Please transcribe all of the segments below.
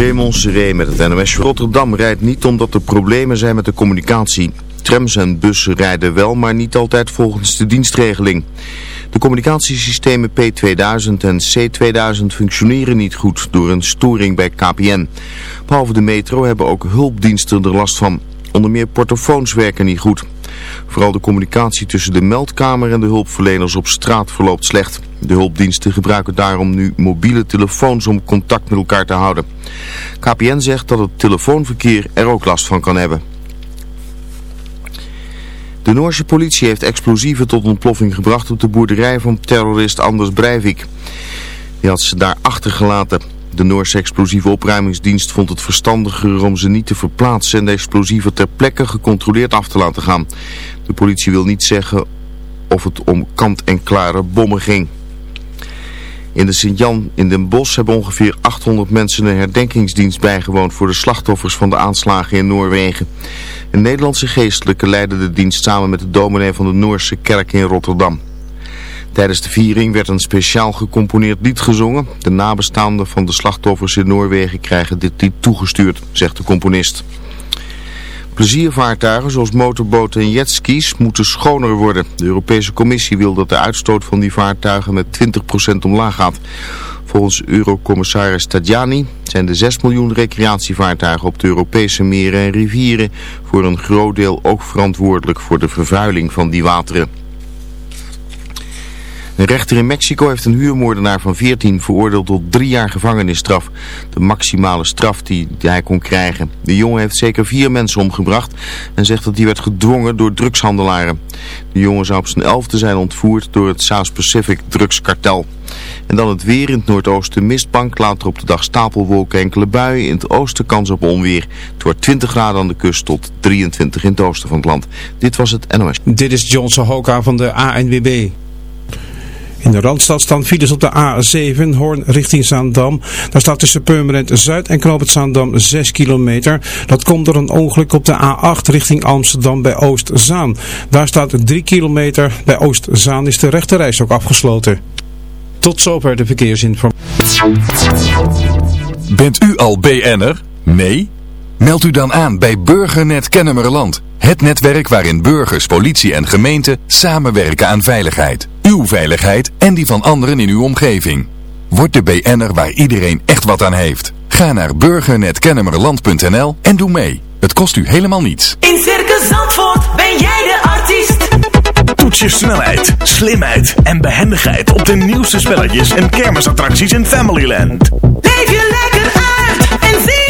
Raymond Seré met het NOS. Rotterdam rijdt niet omdat er problemen zijn met de communicatie. Trams en bussen rijden wel, maar niet altijd volgens de dienstregeling. De communicatiesystemen P2000 en C2000 functioneren niet goed door een storing bij KPN. Behalve de metro hebben ook hulpdiensten er last van. Onder meer portofoons werken niet goed. Vooral de communicatie tussen de meldkamer en de hulpverleners op straat verloopt slecht. De hulpdiensten gebruiken daarom nu mobiele telefoons om contact met elkaar te houden. KPN zegt dat het telefoonverkeer er ook last van kan hebben. De Noorse politie heeft explosieven tot ontploffing gebracht op de boerderij van terrorist Anders Breivik. Die had ze daar achtergelaten. De Noorse explosieve opruimingsdienst vond het verstandiger om ze niet te verplaatsen en de explosieven ter plekke gecontroleerd af te laten gaan. De politie wil niet zeggen of het om kant-en-klare bommen ging. In de Sint-Jan in Den Bosch hebben ongeveer 800 mensen een herdenkingsdienst bijgewoond voor de slachtoffers van de aanslagen in Noorwegen. Een Nederlandse geestelijke leidde de dienst samen met de dominee van de Noorse kerk in Rotterdam. Tijdens de viering werd een speciaal gecomponeerd lied gezongen. De nabestaanden van de slachtoffers in Noorwegen krijgen dit lied toegestuurd, zegt de componist. Pleziervaartuigen zoals motorboten en jetskis moeten schoner worden. De Europese Commissie wil dat de uitstoot van die vaartuigen met 20% omlaag gaat. Volgens Eurocommissaris Tajani zijn de 6 miljoen recreatievaartuigen op de Europese meren en rivieren voor een groot deel ook verantwoordelijk voor de vervuiling van die wateren. Een rechter in Mexico heeft een huurmoordenaar van 14 veroordeeld tot drie jaar gevangenisstraf. De maximale straf die hij kon krijgen. De jongen heeft zeker vier mensen omgebracht en zegt dat hij werd gedwongen door drugshandelaren. De jongen zou op zijn elfde zijn ontvoerd door het South Pacific drugskartel. En dan het weer in het noordoosten mistbank, later op de dag stapelwolken, enkele buien. In het oosten kans op onweer. Het wordt 20 graden aan de kust tot 23 in het oosten van het land. Dit was het NOS. Dit is John Sahoka van de ANWB. In de Randstad staan files op de A7 Hoorn richting Zaandam. Daar staat tussen Purmerend Zuid en Knoop het Zaandam 6 kilometer. Dat komt door een ongeluk op de A8 richting Amsterdam bij Oostzaan. Daar staat 3 kilometer. Bij Oostzaan is de rechterreis ook afgesloten. Tot zover de verkeersinformatie. Bent u al BN'er? Nee? Meld u dan aan bij Burgernet Kennemerland. Het netwerk waarin burgers, politie en gemeente samenwerken aan veiligheid. Uw veiligheid en die van anderen in uw omgeving. Word de BN'er waar iedereen echt wat aan heeft. Ga naar burgernetkennemerland.nl en doe mee. Het kost u helemaal niets. In Circus Zandvoort ben jij de artiest. Toets je snelheid, slimheid en behendigheid op de nieuwste spelletjes en kermisattracties in Familyland. Leef je lekker uit en zie.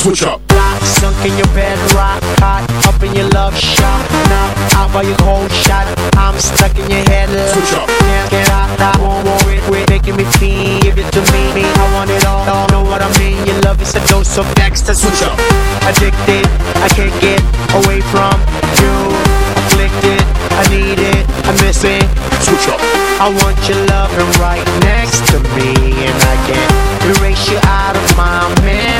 Switch up. Block, sunk in your bed, rock hot, up in your love shot. Now out by your cold shot, I'm stuck in your head. Switch up. Can't get out, I won't worry, quit making me feel. Give it to me, I want it all. all know what I mean? Your love is a dose of extra. Switch up. Addicted, I can't get away from you. Afflicted, I need it, I miss it. Switch up. I want your loving right next to me, and I can't erase you out of my memory.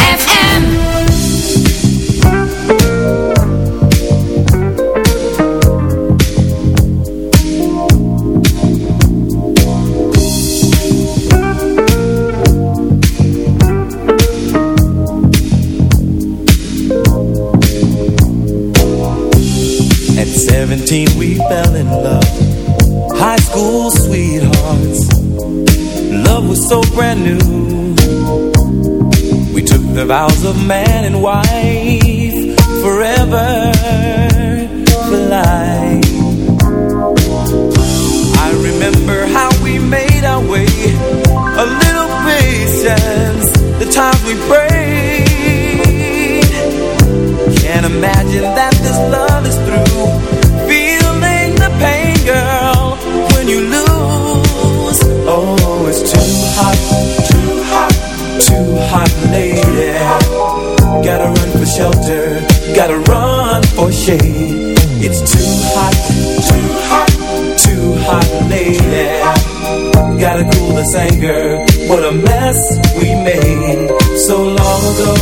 of man and wife forever for life. I remember how we made our way, a little patience, the times we broke To cool this anger. What a mess we made so long ago.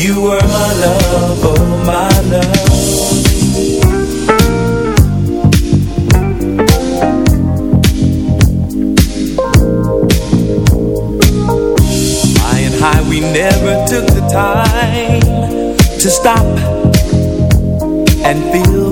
You were my love, oh my love. High high, we never took the time to stop and feel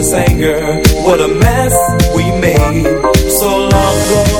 this anger. What a mess we made so long ago.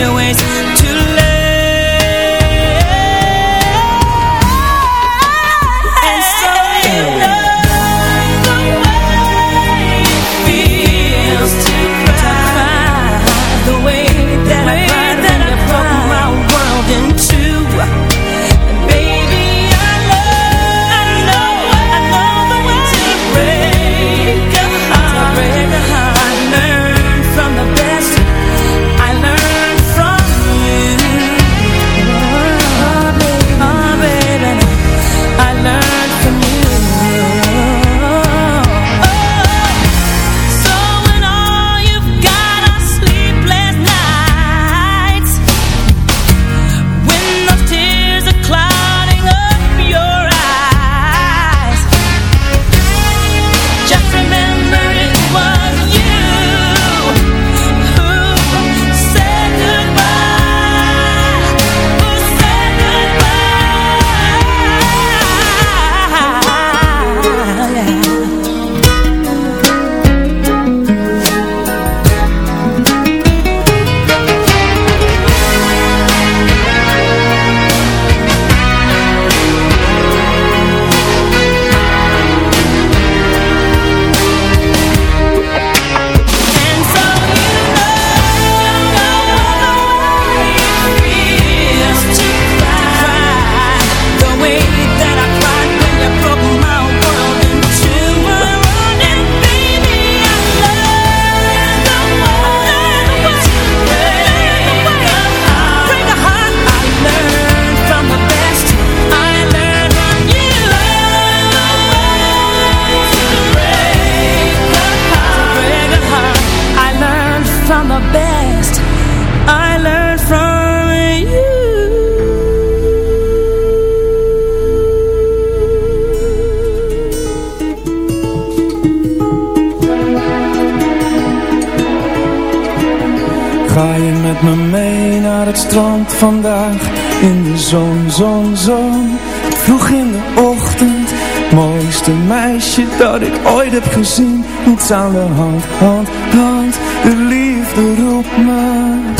Your ways Ga je met me mee naar het strand vandaag? In de zon, zon, zon. Vroeg in de ochtend. Mooiste meisje dat ik ooit heb gezien. Niets aan de hand, hand, hand. De liefde roept me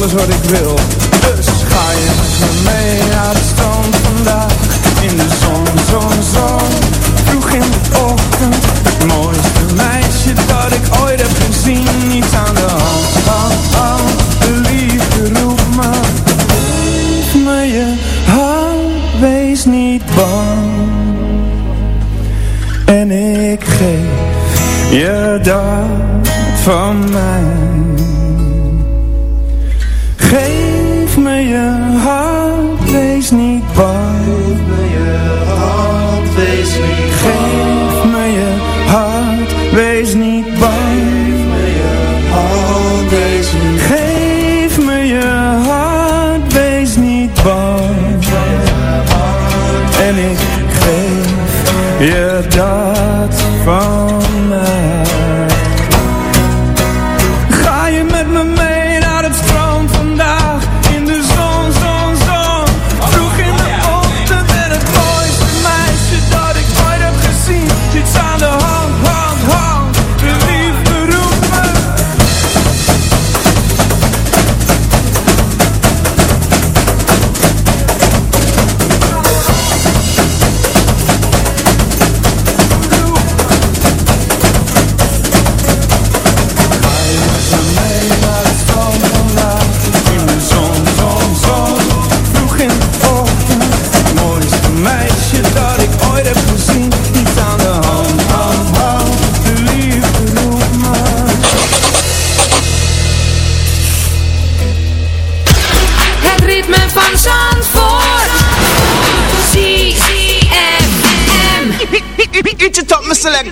alles wat ik wil. Dus ga je met me mee naar de strand vandaag. In de zon, zon, zon. Vroeg in de ochtend. Het mooiste meisje dat ik ooit heb gezien. niet aan de hand. Oh, oh, de liefde roept me. Geef me je hand, wees niet bang. En ik geef je dat van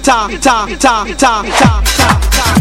ta ta ta ta ta ta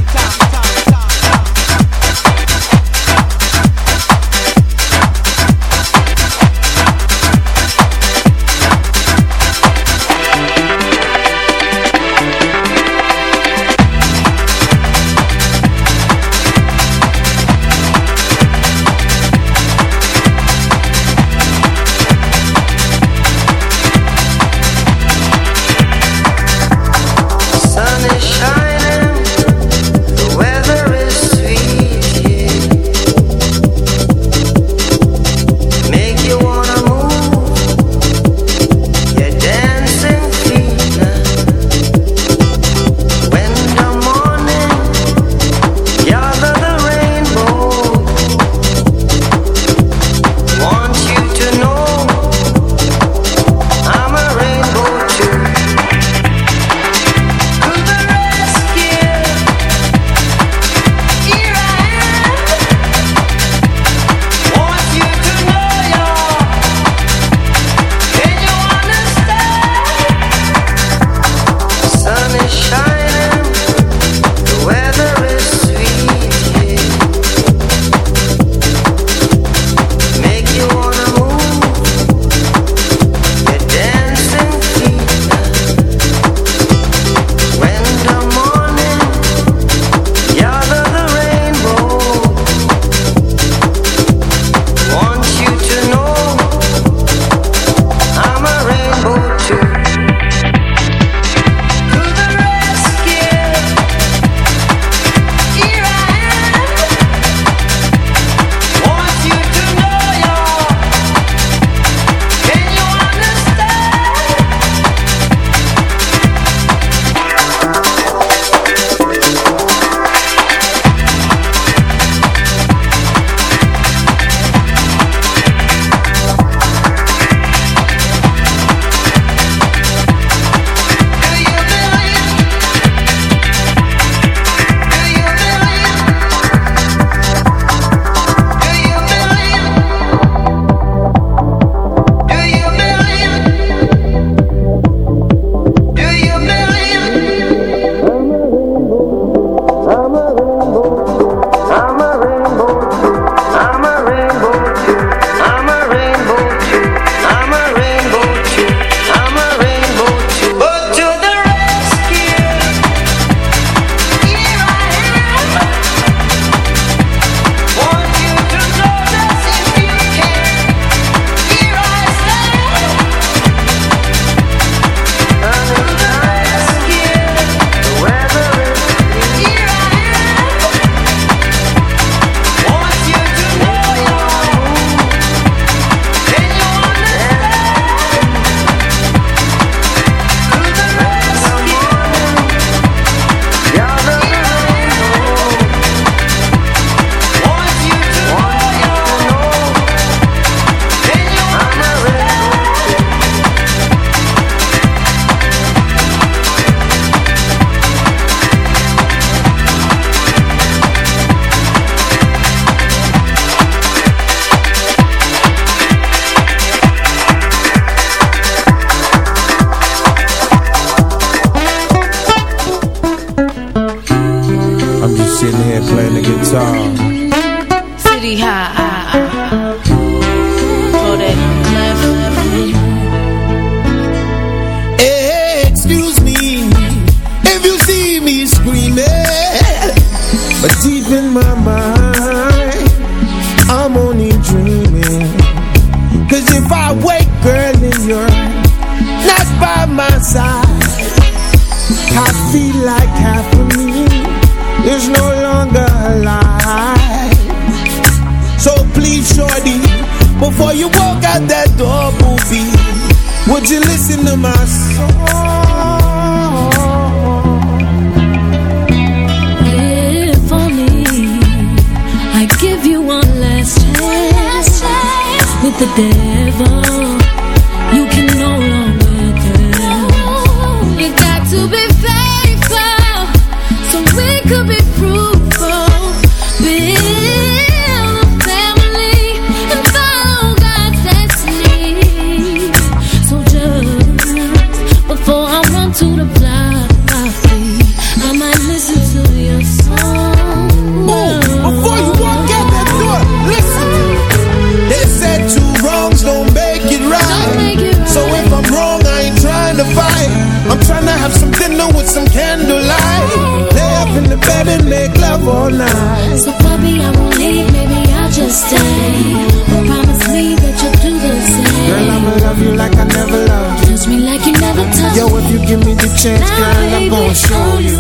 chance, now, girl, I'm gonna show you.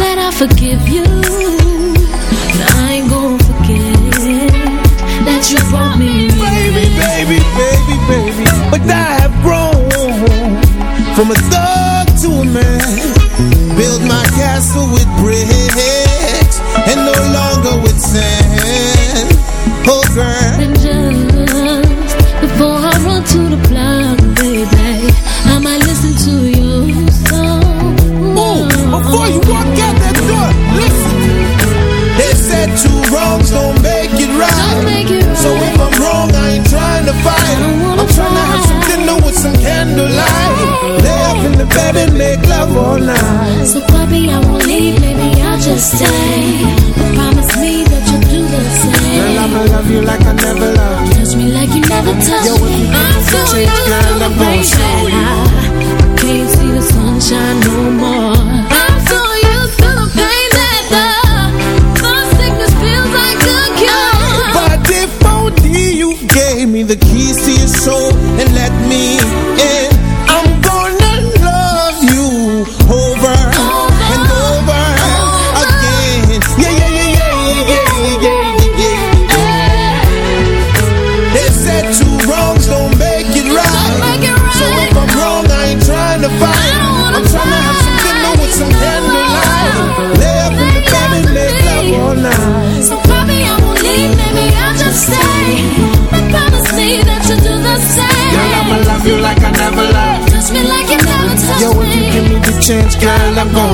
That I forgive you. I ain't gonna forget that you brought me. Baby, baby, baby, baby. But I have grown from a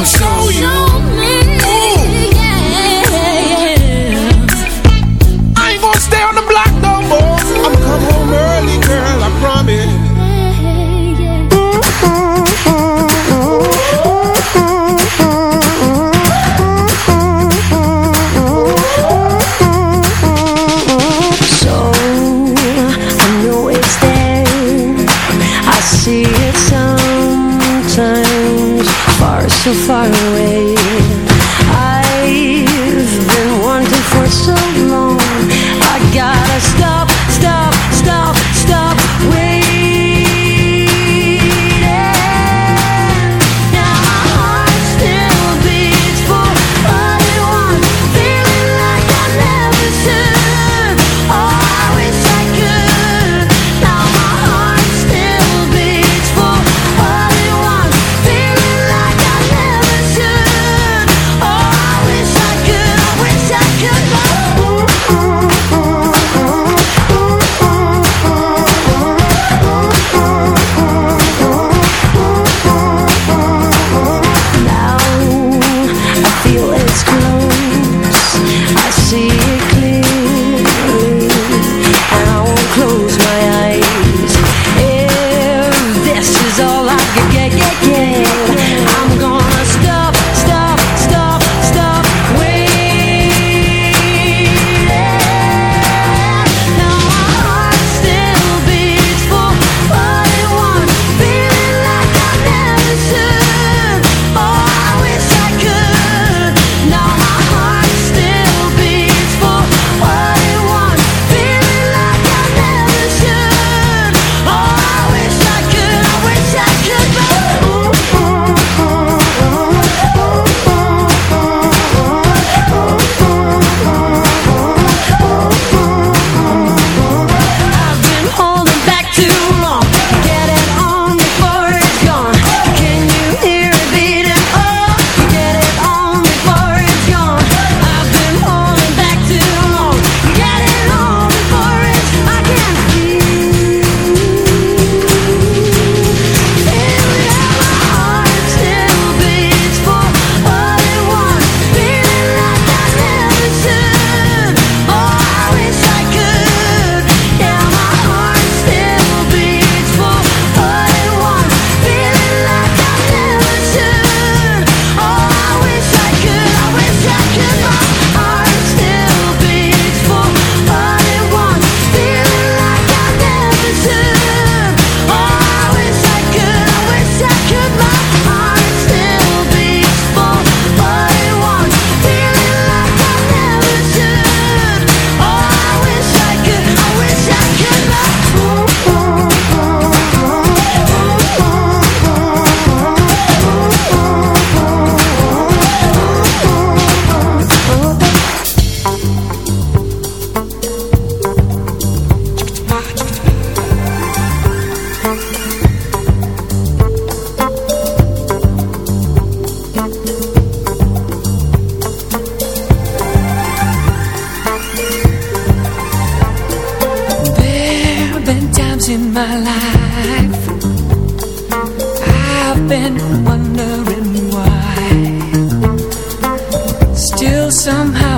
show you. I've been wondering why. Still somehow